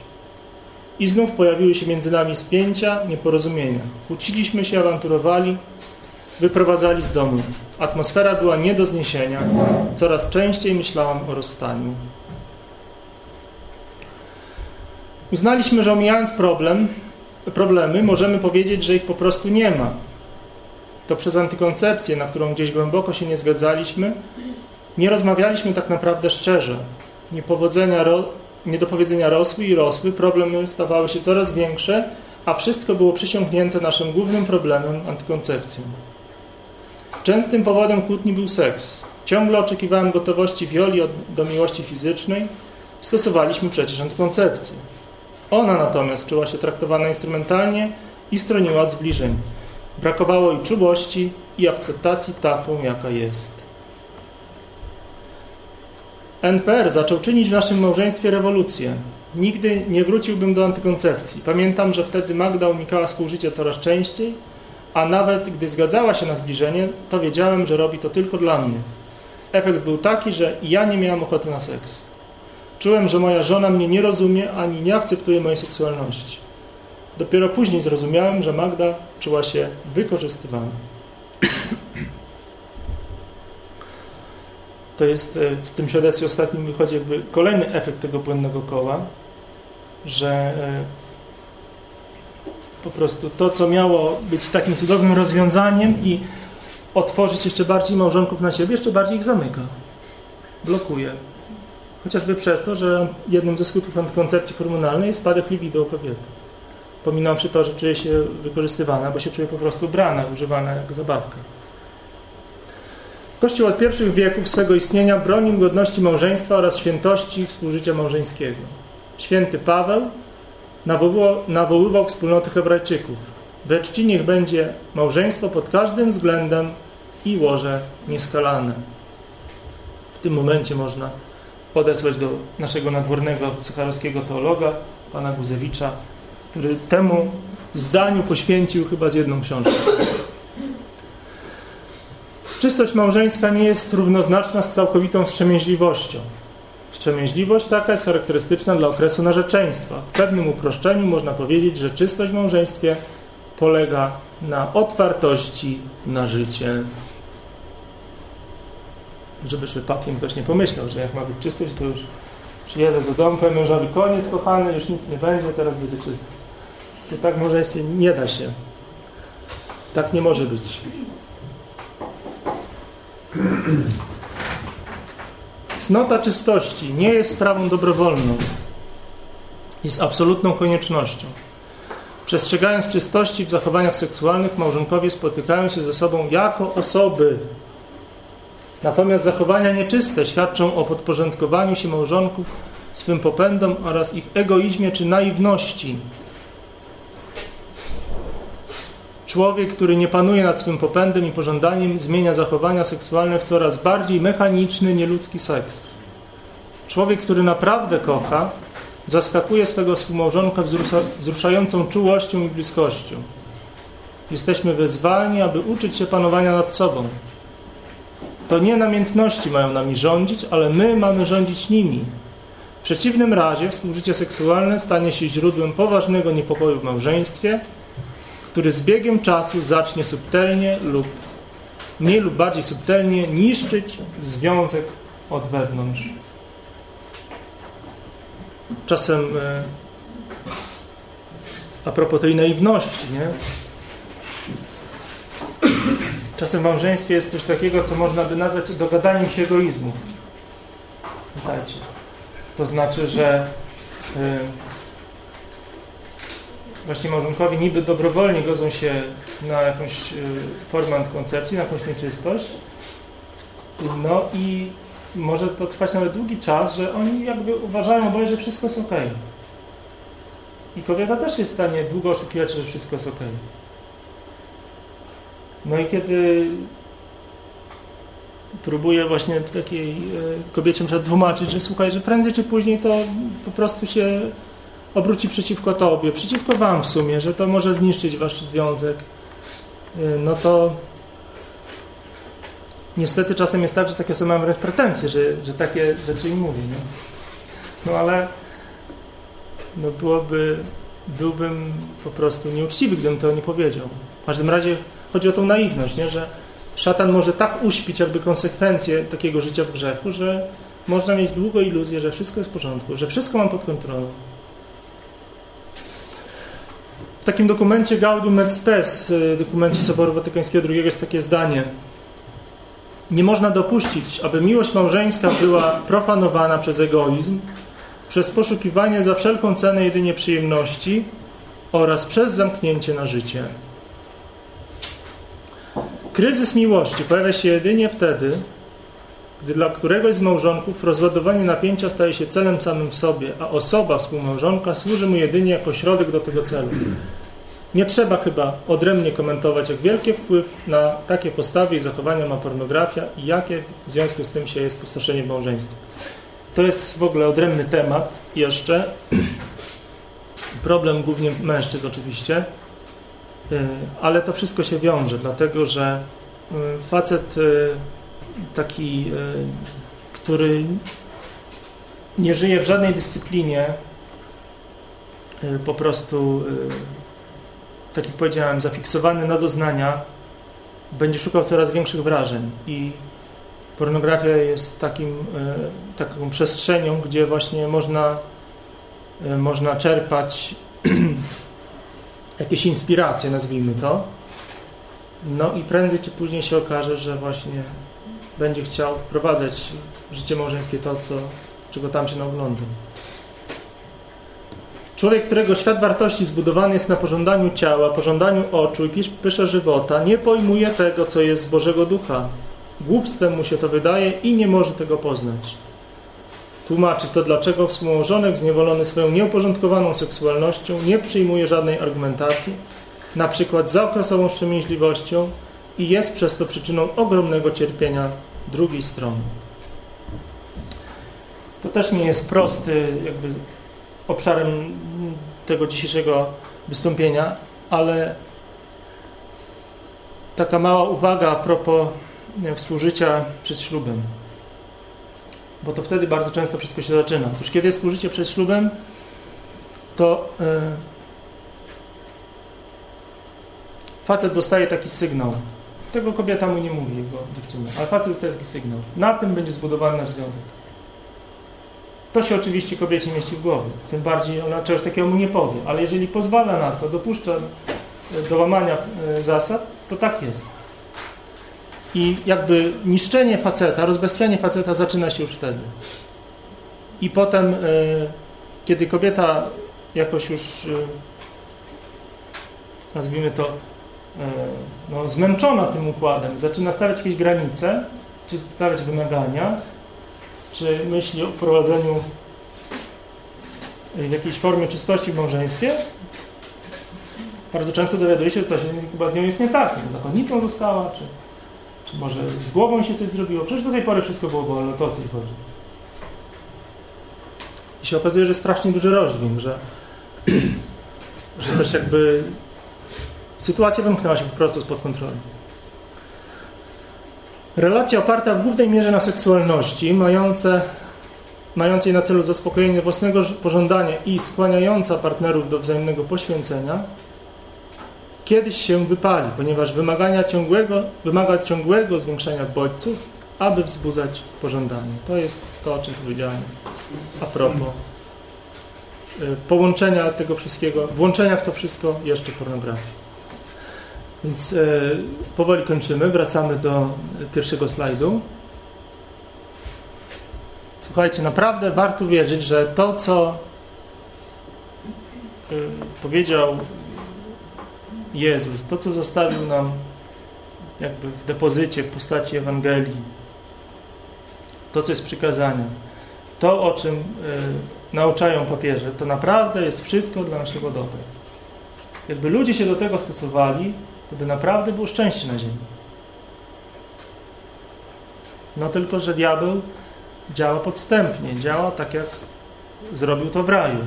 I znów pojawiły się między nami spięcia, nieporozumienia. Kłóciliśmy się, awanturowali, wyprowadzali z domu. Atmosfera była nie do zniesienia. Coraz częściej myślałam o rozstaniu. Uznaliśmy, że omijając problem, problemy, możemy powiedzieć, że ich po prostu nie ma. To przez antykoncepcję, na którą gdzieś głęboko się nie zgadzaliśmy, nie rozmawialiśmy tak naprawdę szczerze. Niepowodzenia, niedopowiedzenia rosły i rosły, problemy stawały się coraz większe, a wszystko było przysiągnięte naszym głównym problemem antykoncepcją. Częstym powodem kłótni był seks. Ciągle oczekiwałem gotowości wioli do miłości fizycznej. Stosowaliśmy przecież antykoncepcję. Ona natomiast czuła się traktowana instrumentalnie i stroniła od zbliżeń. Brakowało jej czułości i akceptacji taką, jaka jest. NPR zaczął czynić w naszym małżeństwie rewolucję. Nigdy nie wróciłbym do antykoncepcji. Pamiętam, że wtedy Magda unikała współżycia coraz częściej, a nawet gdy zgadzała się na zbliżenie, to wiedziałem, że robi to tylko dla mnie. Efekt był taki, że ja nie miałem ochoty na seks. Czułem, że moja żona mnie nie rozumie ani nie akceptuje mojej seksualności. Dopiero później zrozumiałem, że Magda czuła się wykorzystywana. *clears throat* To jest e, w tym świadectwie ostatnim wychodzi jakby kolejny efekt tego płynnego koła, że e, po prostu to, co miało być takim cudownym rozwiązaniem i otworzyć jeszcze bardziej małżonków na siebie, jeszcze bardziej ich zamyka. Blokuje. Chociażby przez to, że jednym ze skutków antykoncepcji hormonalnej jest spadek libido u kobiety. Pominąwszy to, że czuje się wykorzystywana, bo się czuje po prostu brana, używana jak zabawka. Kościół od pierwszych wieków swego istnienia bronił godności małżeństwa oraz świętości współżycia małżeńskiego. Święty Paweł nawoływał, nawoływał wspólnoty Hebrajczyków. We czci niech będzie małżeństwo pod każdym względem i łoże nieskalane. W tym momencie można podesłać do naszego nadwornego psycharowskiego teologa, pana Guzewicza, który temu zdaniu poświęcił chyba z jedną książką. Czystość małżeńska nie jest równoznaczna z całkowitą wstrzemięźliwością. Wstrzemięźliwość taka jest charakterystyczna dla okresu narzeczeństwa. W pewnym uproszczeniu można powiedzieć, że czystość w małżeństwie polega na otwartości na życie. Żeby przypadkiem ktoś nie pomyślał, że jak ma być czystość, to już przyjedę do domu, powiem mężowi, koniec kochany, już nic nie będzie, teraz będzie czysto. To tak może jest, nie da się. Tak nie może być. Cnota czystości nie jest sprawą dobrowolną. Jest absolutną koniecznością. Przestrzegając czystości w zachowaniach seksualnych, małżonkowie spotykają się ze sobą jako osoby. Natomiast zachowania nieczyste świadczą o podporządkowaniu się małżonków swym popędom oraz ich egoizmie czy naiwności. Człowiek, który nie panuje nad swym popędem i pożądaniem, zmienia zachowania seksualne w coraz bardziej mechaniczny, nieludzki seks. Człowiek, który naprawdę kocha, zaskakuje swego współmałżonka wzruszającą czułością i bliskością. jesteśmy wezwani, aby uczyć się panowania nad sobą. To nie namiętności mają nami rządzić, ale my mamy rządzić nimi. W przeciwnym razie współżycie seksualne stanie się źródłem poważnego niepokoju w małżeństwie, który z biegiem czasu zacznie subtelnie lub mniej lub bardziej subtelnie niszczyć związek od wewnątrz. Czasem e, a propos tej naiwności, nie? Czasem w małżeństwie jest coś takiego, co można by nazwać dogadaniem się egoizmu. Pamiętajcie. To znaczy, że y, właśnie małżonkowie niby dobrowolnie godzą się na jakąś y, formę antykoncepcji, na jakąś nieczystość. No i może to trwać nawet długi czas, że oni jakby uważają oboje, że wszystko jest ok. I kobieta też jest w stanie długo oszukiwać, że wszystko jest ok. No i kiedy próbuję właśnie takiej e, kobiecie tłumaczyć, że słuchaj, że prędzej czy później to po prostu się obróci przeciwko tobie, przeciwko wam w sumie, że to może zniszczyć wasz związek, e, no to niestety czasem jest tak, że takie osoby mają wręcz pretensje, że, że takie rzeczy im mówi. No, no ale no byłoby, byłbym po prostu nieuczciwy, gdybym to nie powiedział. W każdym razie chodzi o tą naiwność, nie? że szatan może tak uśpić jakby konsekwencje takiego życia w grzechu, że można mieć długo iluzję, że wszystko jest w porządku, że wszystko mam pod kontrolą. W takim dokumencie Gaudium et Spes, y, dokumencie Soboru Watykańskiego II jest takie zdanie. Nie można dopuścić, aby miłość małżeńska była profanowana przez egoizm, przez poszukiwanie za wszelką cenę jedynie przyjemności oraz przez zamknięcie na życie. Kryzys miłości pojawia się jedynie wtedy, gdy dla któregoś z małżonków rozładowanie napięcia staje się celem samym w sobie, a osoba, współmałżonka, służy mu jedynie jako środek do tego celu. Nie trzeba chyba odrębnie komentować, jak wielki wpływ na takie postawy i zachowania ma pornografia i jakie w związku z tym się jest pustoszenie w małżeństwie. To jest w ogóle odrębny temat jeszcze. *clears throat* Problem głównie mężczyzn oczywiście, y, ale to wszystko się wiąże, dlatego że y, facet y, taki, który nie żyje w żadnej dyscyplinie, po prostu, tak jak powiedziałem, zafiksowany na doznania, będzie szukał coraz większych wrażeń i pornografia jest takim, e, taką przestrzenią, gdzie właśnie można, e, można czerpać *clears throat* jakieś inspiracje, nazwijmy to. No i prędzej czy później się okaże, że właśnie będzie chciał wprowadzać w życie małżeńskie to, co, czego tam się naogląda. Człowiek, którego świat wartości zbudowany jest na pożądaniu ciała, pożądaniu oczu i pysze żywota, nie pojmuje tego, co jest z Bożego Ducha, Głupstwem mu się to wydaje i nie może tego poznać. Tłumaczy to, dlaczego współmałżonek zniewolony swoją nieuporządkowaną seksualnością nie przyjmuje żadnej argumentacji, na przykład za okresową wstrzemięźliwością i jest przez to przyczyną ogromnego cierpienia drugiej strony. To też nie jest prosty jakby obszarem tego dzisiejszego wystąpienia, ale taka mała uwaga a propos współżycia przed ślubem. Bo to wtedy bardzo często wszystko się zaczyna. Otóż kiedy jest współżycie przed ślubem, to yy, facet dostaje taki sygnał. Tego kobieta mu nie mówi, jego dziewczyna, ale facet dostaje taki sygnał. Na tym będzie zbudowany nasz związek. To się oczywiście kobiecie mieści w głowie. Tym bardziej ona czegoś takiego mu nie powie. Ale jeżeli pozwala na to, dopuszcza do łamania e, zasad, to tak jest. I jakby niszczenie faceta, rozbestwianie faceta zaczyna się już wtedy. I potem, e, kiedy kobieta jakoś już, e, nazwijmy to, e, no, zmęczona tym układem, zaczyna stawiać jakieś granice, czy stawiać wymagania, czy myśli o wprowadzeniu jakiejś formy czystości w małżeństwie, bardzo często dowiaduje się, że coś chyba z nią jest nie tak, zakonnicą została, czy czy może z głową się coś zrobiło? Przecież do tej pory wszystko było wolno, to o co chodzi. I się okazuje, że strasznie duży rozdźwięk, że, *clears throat* że też jakby Sytuacja wymknęła się po prostu spod kontroli. Relacja oparta w głównej mierze na seksualności, mające, mającej na celu zaspokojenie własnego pożądania i skłaniająca partnerów do wzajemnego poświęcenia, kiedyś się wypali, ponieważ wymagania ciągłego, wymaga ciągłego zwiększania bodźców, aby wzbudzać pożądanie. To jest to, o czym powiedziałem a propos y, połączenia tego wszystkiego, włączenia w to wszystko jeszcze pornografii. Więc y, powoli kończymy, wracamy do pierwszego slajdu. Słuchajcie, naprawdę warto wierzyć, że to, co y, powiedział Jezus, to, co zostawił nam jakby w depozycie w postaci Ewangelii, to, co jest przykazaniem, to, o czym y, nauczają papieże, to naprawdę jest wszystko dla naszego dobra. Jakby ludzie się do tego stosowali, to by naprawdę było szczęście na ziemi. No tylko, że diabeł działa podstępnie, działa tak, jak zrobił to w raju.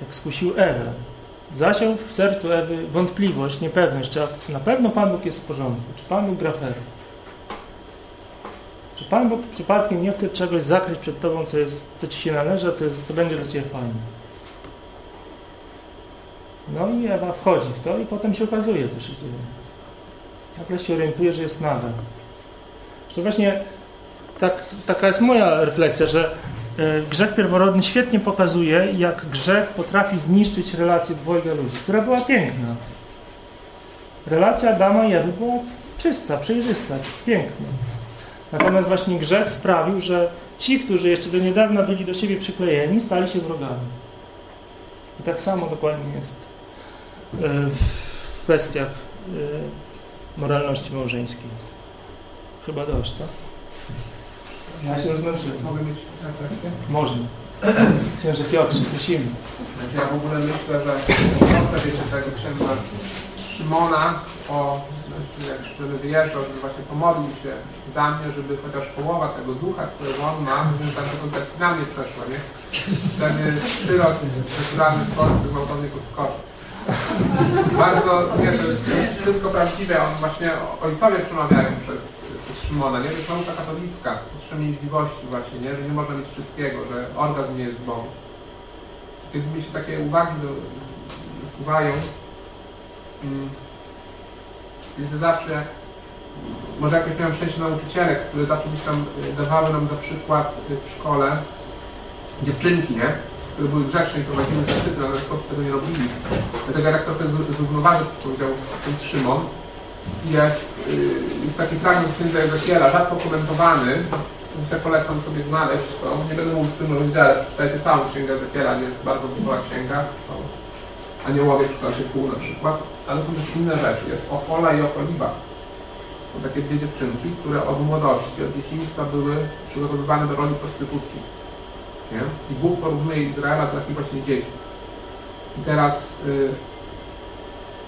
Jak skusił Ewę. Zasiał w sercu Ewy wątpliwość, niepewność, czy na pewno Pan Bóg jest w porządku, czy Pan Bóg gra. Czy Pan Bóg przypadkiem nie chce czegoś zakryć przed Tobą, co, jest, co Ci się należy, a co, jest, co będzie dla Ciebie fajne. No i Ewa wchodzi w to i potem się okazuje, co się dzieje. Nagle się orientuje, że jest nada. To właśnie tak, taka jest moja refleksja, że e, grzech pierworodny świetnie pokazuje, jak grzech potrafi zniszczyć relację dwojga ludzi, która była piękna. Relacja Adama i Ewy była czysta, przejrzysta, piękna. Natomiast właśnie grzech sprawił, że ci, którzy jeszcze do niedawna byli do siebie przyklejeni, stali się wrogami. I tak samo dokładnie jest w kwestiach e, moralności małżeńskiej. Chyba dość, co? Ja się rozmęczyłem. Mogę mieć refleksję? Można. *clears throat* Księże Piotrze, prosimy. Znaczy ja w ogóle myślę, że koncept jeszcze tego księdza Szymona o, znaczy jak żeby wyjeżdżał, żeby właśnie pomodlił się za mnie, żeby chociaż połowa tego ducha, który on ma, żeby tam te koncepcje na mnie przeszła, nie? Wtedy przyrost naturalny w Polsce gwałtownych odskoczy. Bardzo, nie, wszystko prawdziwe, on właśnie ojcowie przemawiają przez, Szymona, nie? Jest nauka katolicka, wstrzemięźliwości właśnie, nie? Że nie można mieć wszystkiego, że orgazm nie jest Bogiem. Kiedy mi się takie uwagi do, mm, jest zawsze, może jakoś miałem szczęście nauczycielek, które zawsze gdzieś tam y, dawały nam za przykład y, w szkole dziewczynki, nie? Które były grzeczne i prowadziły zeszyty, ale z tego nie robili. Dlatego jak trochę zrównoważyć, co powiedział Szymon, jest, y, jest taki fragment księdza Ezekiela, rzadko komentowany, myślę, polecam sobie znaleźć to. Nie będę mówił w tym rozdziale, przeczytajcie całą księgę Ezekiela, jest bardzo wesoła księga. Są aniołowie w klasie pół na przykład, ale są też inne rzeczy. Jest Ochola i Ocholiba. Są takie dwie dziewczynki, które od młodości, od dzieciństwa były przygotowywane do roli prostytutki. Nie? I Bóg porównuje Izraela do takich właśnie dzieci. I teraz y,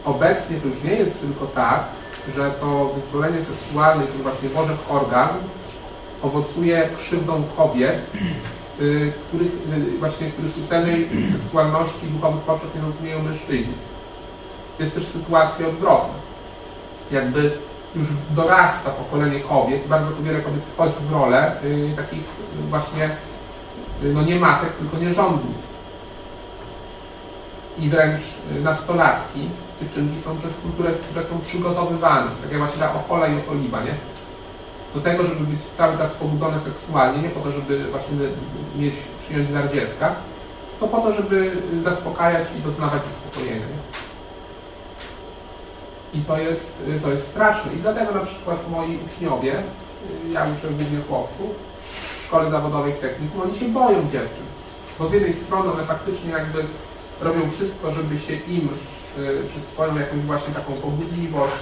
obecnie to już nie jest tylko tak, że to wyzwolenie seksualne, ten właśnie Bożek orgazm owocuje krzywdą kobiet, y, których y, właśnie których subtelnej seksualności duchowych potrzeb nie rozumieją mężczyźni. Jest też sytuacja odwrotna. Jakby już dorasta pokolenie kobiet, bardzo wiele kobiet wchodzi w rolę y, takich właśnie no nie matek, tylko nierządnic. I wręcz nastolatki, dziewczynki są przez kulturę, które są przygotowywane, tak jak właśnie ta ochola i ocholiba, nie? Do tego, żeby być cały czas pobudzone seksualnie, nie po to, żeby właśnie mieć, przyjąć dar dziecka, to po to, żeby zaspokajać i doznawać zaspokojenia. Nie? I to jest, to jest straszne. I dlatego na przykład moi uczniowie, ja uczę głównie chłopców, szkole zawodowej w technikum, oni się boją dziewczyn. Bo z jednej strony one faktycznie jakby robią wszystko, żeby się im y, przez swoją jakąś właśnie taką pobudliwość,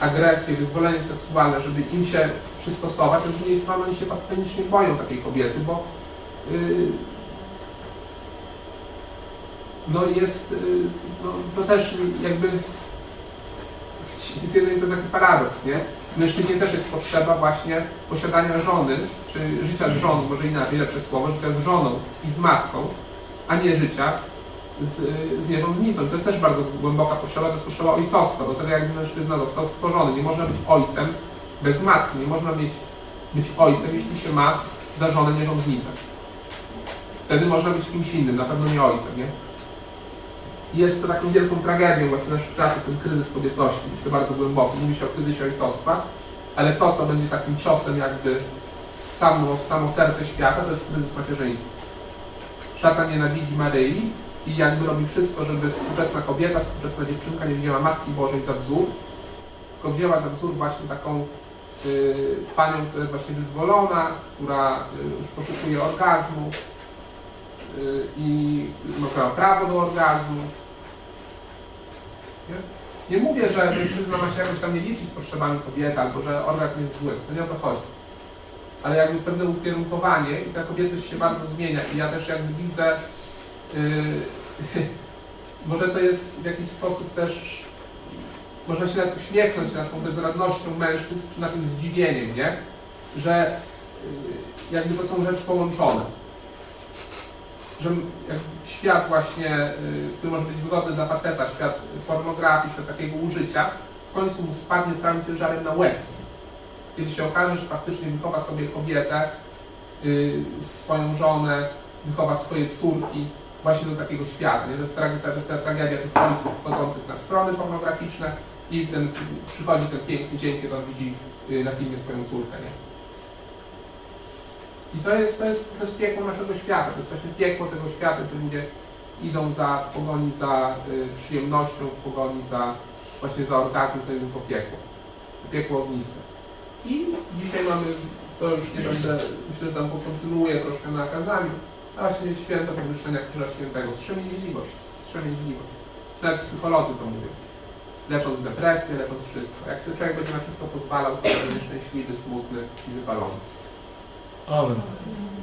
agresję, wyzwolenie seksualne, żeby im się przystosować, a z drugiej strony oni się panicznie boją takiej kobiety, bo y, no jest, y, no, to też jakby *laughs* z jednej strony taki paradoks, nie? Mężczyźnie też jest potrzeba właśnie posiadania żony, czy życia z żoną, może inaczej, lepsze słowo, życia z żoną i z matką, a nie życia z, z nierządnicą. To jest też bardzo głęboka potrzeba, to jest potrzeba ojcostwa, do tego jakby mężczyzna został stworzony. Nie można być ojcem bez matki, nie można mieć, być ojcem, jeśli się ma za żonę nierządnicę. Wtedy można być kimś innym, na pewno nie ojcem, nie? Jest to taką wielką tragedią właśnie naszych czasów, ten kryzys kobiecości, myślę bardzo głęboki. Mówi się o kryzysie ojcostwa, ale to, co będzie takim ciosem jakby samo, samo serce świata, to jest kryzys macierzyństwa. Szatan nienawidzi Maryi i jakby robi wszystko, żeby współczesna kobieta, współczesna dziewczynka nie wzięła Matki Bożej za wzór, tylko wzięła za wzór właśnie taką y, panią, która jest właśnie wyzwolona, która y, już poszukuje orgazmu i ma prawo do orgazmu. Nie? nie mówię, że mężczyzna ma się jakoś tam nie liczyć z potrzebami kobiety, albo że orgazm jest zły. To nie o to chodzi. Ale jakby pewne ukierunkowanie i ta kobiecość się bardzo zmienia. I ja też jakby widzę, yy, *laughs* może to jest w jakiś sposób też, można się nawet uśmiechnąć nad tą bezradnością mężczyzn, czy nad tym zdziwieniem, nie? Że yy, jakby to są rzeczy połączone. Że świat właśnie, yy, który może być wygodny dla faceta, świat pornografii, świat takiego użycia, w końcu mu spadnie całym ciężarem na łeb. Kiedy się okaże, że faktycznie wychowa sobie kobietę, yy, swoją żonę, wychowa swoje córki właśnie do takiego świata. To, jest tragedia, to jest ta tragedia tych ojców wchodzących na strony pornograficzne i ten, przychodzi ten piękny dzień, kiedy on widzi yy, na filmie swoją córkę. Nie? I to jest, to, jest, to jest piekło naszego świata, to jest właśnie piekło tego świata, gdzie ludzie idą za, w pogoni za y, przyjemnością, w pogoni za właśnie za orgazmem, za po piekło. Piekło ogniste. I dzisiaj mamy, to już nie będę, myślę, że tam pokontynuuję troszkę na kazaniu, a właśnie święto podwyższenia Krzyża Świętego, wstrzemięźliwość, wstrzemięźliwość. Nawet psycholodzy to mówią. Lecząc depresję, lecząc wszystko. Jak sobie człowiek będzie na wszystko pozwalał, to będzie szczęśliwy, smutny i wypalony. Amen.